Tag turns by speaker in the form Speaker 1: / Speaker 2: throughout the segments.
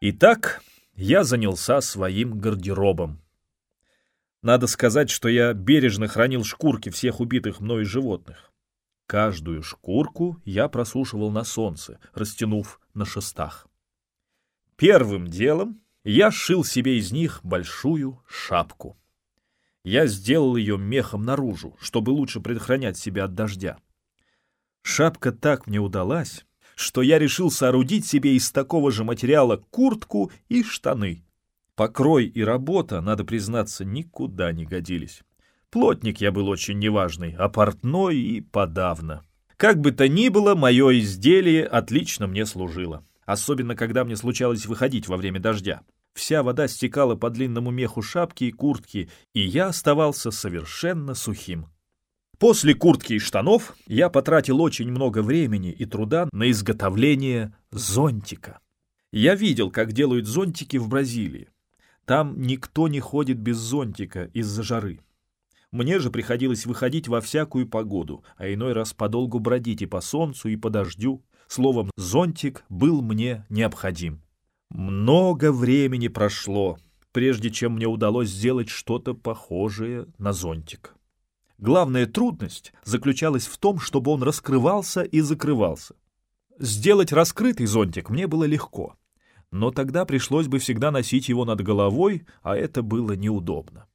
Speaker 1: Итак, я занялся своим гардеробом. Надо сказать, что я бережно хранил шкурки всех убитых мною животных. Каждую шкурку я просушивал на солнце, растянув на шестах. Первым делом я сшил себе из них большую шапку. Я сделал ее мехом наружу, чтобы лучше предохранять себя от дождя. Шапка так мне удалась, что я решил соорудить себе из такого же материала куртку и штаны. Покрой и работа, надо признаться, никуда не годились. Плотник я был очень неважный, а портной и подавно. Как бы то ни было, мое изделие отлично мне служило. Особенно, когда мне случалось выходить во время дождя. Вся вода стекала по длинному меху шапки и куртки, и я оставался совершенно сухим. После куртки и штанов я потратил очень много времени и труда на изготовление зонтика. Я видел, как делают зонтики в Бразилии. Там никто не ходит без зонтика из-за жары. Мне же приходилось выходить во всякую погоду, а иной раз подолгу бродить и по солнцу, и по дождю. Словом, зонтик был мне необходим. Много времени прошло, прежде чем мне удалось сделать что-то похожее на зонтик. Главная трудность заключалась в том, чтобы он раскрывался и закрывался. Сделать раскрытый зонтик мне было легко, но тогда пришлось бы всегда носить его над головой, а это было неудобно.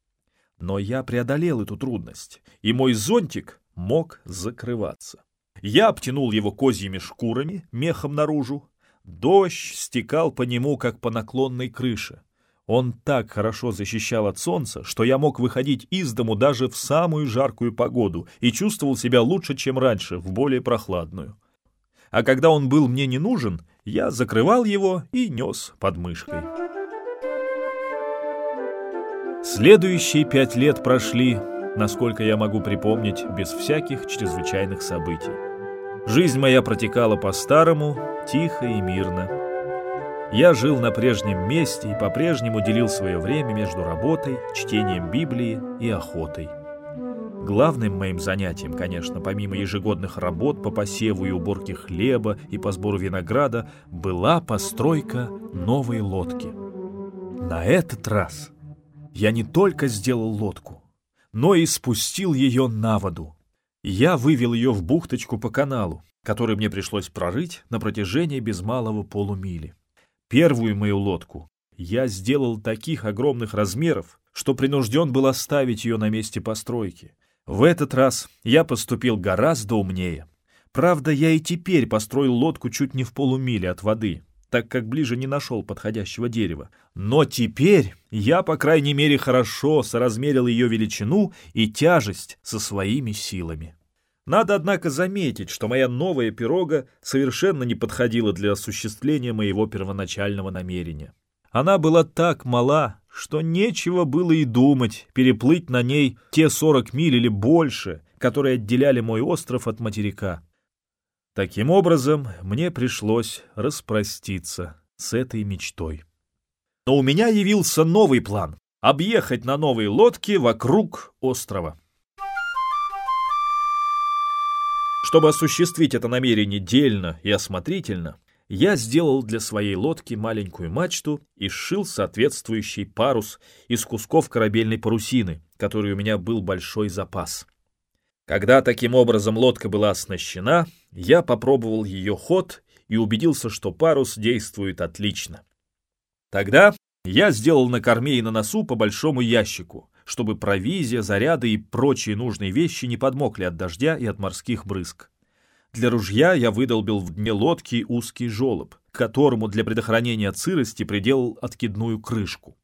Speaker 1: Но я преодолел эту трудность, и мой зонтик мог закрываться. Я обтянул его козьими шкурами, мехом наружу. Дождь стекал по нему, как по наклонной крыше. Он так хорошо защищал от солнца, что я мог выходить из дому даже в самую жаркую погоду и чувствовал себя лучше, чем раньше, в более прохладную. А когда он был мне не нужен, я закрывал его и нес под мышкой. Следующие пять лет прошли, насколько я могу припомнить, без всяких чрезвычайных событий. Жизнь моя протекала по-старому, тихо и мирно. Я жил на прежнем месте и по-прежнему делил свое время между работой, чтением Библии и охотой. Главным моим занятием, конечно, помимо ежегодных работ по посеву и уборке хлеба и по сбору винограда, была постройка новой лодки. На этот раз я не только сделал лодку, но и спустил ее на воду. Я вывел ее в бухточку по каналу, который мне пришлось прорыть на протяжении без малого полумили. Первую мою лодку я сделал таких огромных размеров, что принужден был оставить ее на месте постройки. В этот раз я поступил гораздо умнее. Правда, я и теперь построил лодку чуть не в полумиле от воды, так как ближе не нашел подходящего дерева. Но теперь я, по крайней мере, хорошо соразмерил ее величину и тяжесть со своими силами. Надо, однако, заметить, что моя новая пирога совершенно не подходила для осуществления моего первоначального намерения. Она была так мала, что нечего было и думать переплыть на ней те 40 миль или больше, которые отделяли мой остров от материка. Таким образом, мне пришлось распроститься с этой мечтой. Но у меня явился новый план — объехать на новой лодке вокруг острова. Чтобы осуществить это намерение дельно и осмотрительно, я сделал для своей лодки маленькую мачту и сшил соответствующий парус из кусков корабельной парусины, который у меня был большой запас. Когда таким образом лодка была оснащена, я попробовал ее ход и убедился, что парус действует отлично. Тогда я сделал на корме и на носу по большому ящику, чтобы провизия, заряды и прочие нужные вещи не подмокли от дождя и от морских брызг. Для ружья я выдолбил в дне лодки узкий желоб, к которому для предохранения от сырости приделал откидную крышку.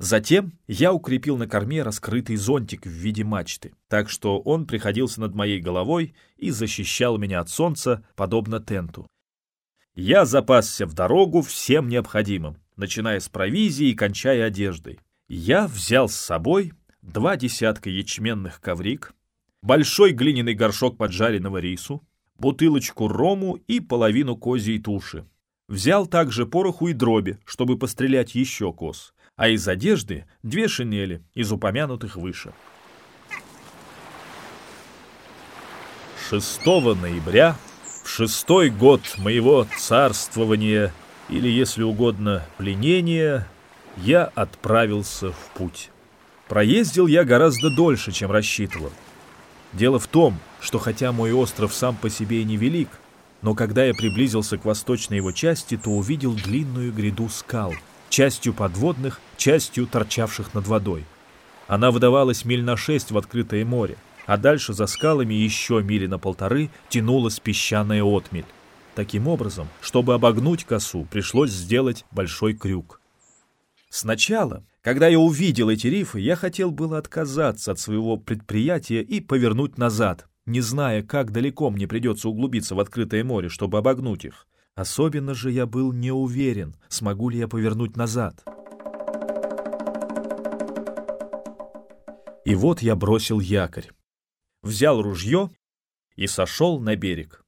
Speaker 1: Затем я укрепил на корме раскрытый зонтик в виде мачты, так что он приходился над моей головой и защищал меня от солнца, подобно тенту. Я запасся в дорогу всем необходимым, начиная с провизии и кончая одеждой. Я взял с собой два десятка ячменных коврик, большой глиняный горшок поджаренного рису, бутылочку рому и половину козьей туши. Взял также пороху и дроби, чтобы пострелять еще коз а из одежды две шинели из упомянутых выше. 6 ноября, в шестой год моего царствования, или, если угодно, пленения, я отправился в путь. Проездил я гораздо дольше, чем рассчитывал. Дело в том, что хотя мой остров сам по себе и невелик, но когда я приблизился к восточной его части, то увидел длинную гряду скал, частью подводных, частью торчавших над водой. Она выдавалась миль на шесть в открытое море, а дальше за скалами еще мили на полторы тянулась песчаная отмель. Таким образом, чтобы обогнуть косу, пришлось сделать большой крюк. Сначала, когда я увидел эти рифы, я хотел было отказаться от своего предприятия и повернуть назад, не зная, как далеко мне придется углубиться в открытое море, чтобы обогнуть их. Особенно же я был не уверен, смогу ли я повернуть назад. И вот я бросил якорь, взял ружье и сошел на берег.